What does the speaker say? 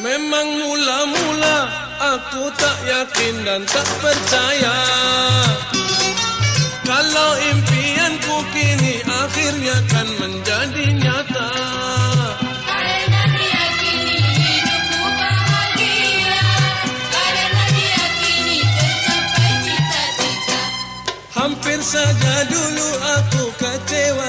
Memang mula-mula Aku tak yakin dan tak percaya. Kalau impianku kini akhirnya kan menjadi nyata. Karena hidupku bahagia. Karena tercapai cita-cita. Hampir saja dulu aku kecewa